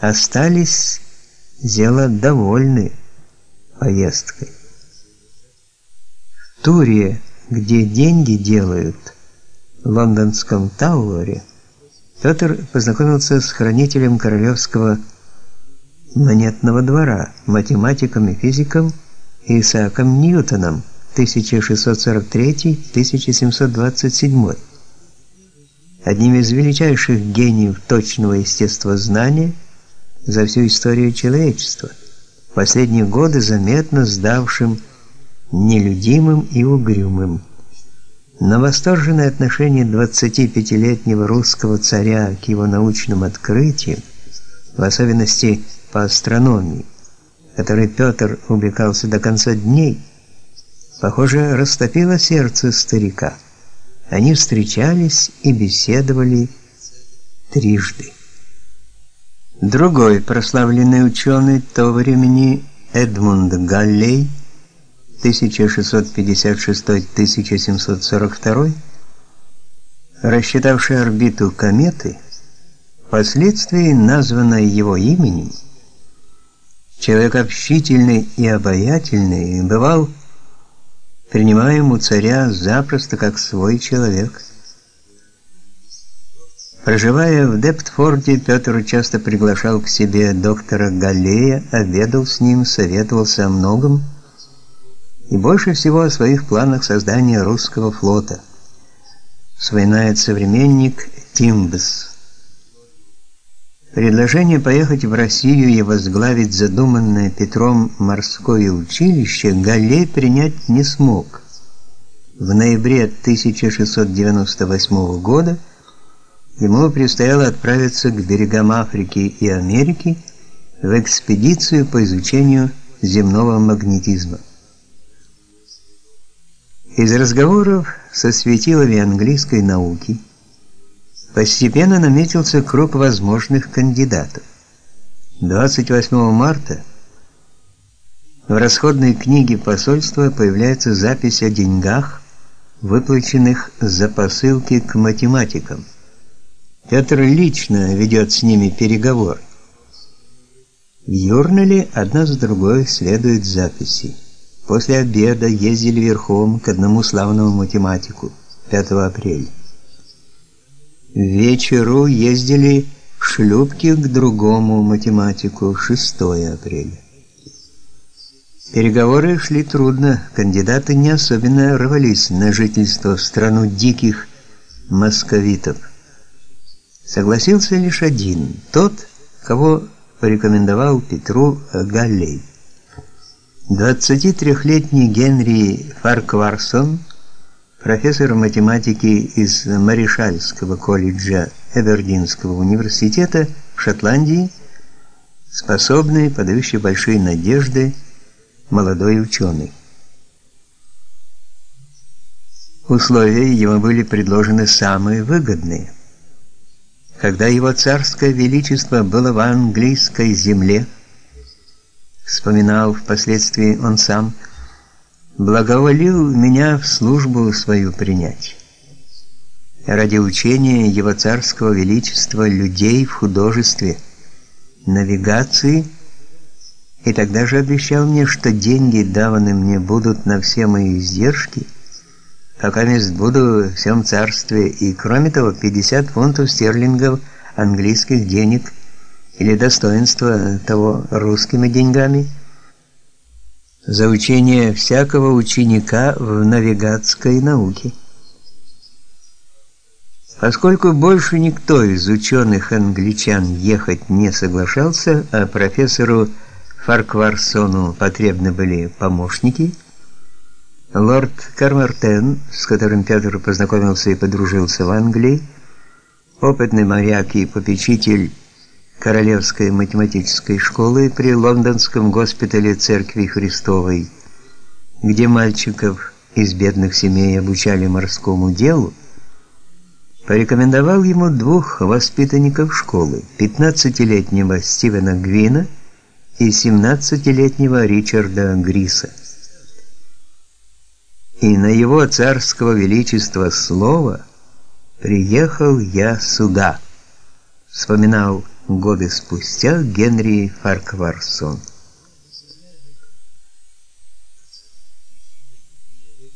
остались зело довольны поездкой. В туре, где деньги делают, в лондонском Тауэре, Петр познакомился с хранителем королевского монетного двора, математиком и физиком Исааком Ньютоном 1643-1727. Одним из величайших гениев точного естествознания за всю историю человечества. В последние годы заметно сдавшим нелюдимым и угрюмым. На восторженное отношение 25-летнего русского царя к его научным открытиям, в особенности по астрономии, которой Петр увлекался до конца дней, похоже, растопило сердце старика. Они встречались и беседовали трижды. Другой прославленный ученый того времени Эдмунд Галлей 1656-1742, рассчитавший орбиту кометы, впоследствии названной его именем, человек общительный и обаятельный, бывал принимаем у царя запросто как свой человек. Проживая в Дептфорде, Петр часто приглашал к себе доктора Галлея, обедал с ним, советовался о многом, и больше всего о своих планах создания русского флота. Вспоминает современник Тимбс. Предложение поехать в Россию и возглавить задуманное Петром морское училище Галлей принять не смог. В ноябре 1698 года ему предстояло отправиться к берегам Африки и Америки в экспедицию по изучению земного магнетизма. Из разговоров со светилами английской науки постепенно наметился круг возможных кандидатов. 28 марта в расходной книге посольства появляется запись о деньгах, выплаченных за посылки к математикам. Петр лично ведет с ними переговоры. В Юрнале одна за другой следуют записи. После обеда ездили верхом к одному славному математику 5 апреля. Вечеру ездили в шлюпке к другому математику 6 апреля. Переговоры шли трудно, кандидаты не особенно рвались на жительство в страну диких московитов. Согласился лишь один, тот, кого порекомендовал Петру Галлей. 23-летний Генри Фаркварсон, профессор математики из Маришальского колледжа Эвердинского университета в Шотландии, способный, подающий большие надежды, молодой ученый. Условия ему были предложены самые выгодные. Когда его царское величество было в английской земле, вспоминал впоследствии он сам, благоволил меня в службу свою принять. Ради учения его царского величества людей в художестве, навигации, и тогда же обещал мне, что деньги, даваны мне, будут на все мои издержки, пока мест буду в всем царстве, и кроме того 50 фунтов стерлингов английских денег – или достоинство того русскими деньгами за учение всякого ученика в навигатской науке. Поскольку больше никто из ученых англичан ехать не соглашался, а профессору Фаркварсону потребны были помощники, лорд Кармартен, с которым Петр познакомился и подружился в Англии, опытный моряк и попечитель Королевской математической школы при Лондонском госпитале Церкви Христовой, где мальчиков из бедных семей обучали морскому делу, порекомендовал ему двух воспитанников школы: 15-летнего Стивена Гвина и 17-летнего Ричарда Гриса. И на его царского величества слово приехал я сюда, вспоминал годы спустя Генри Фаркварсон.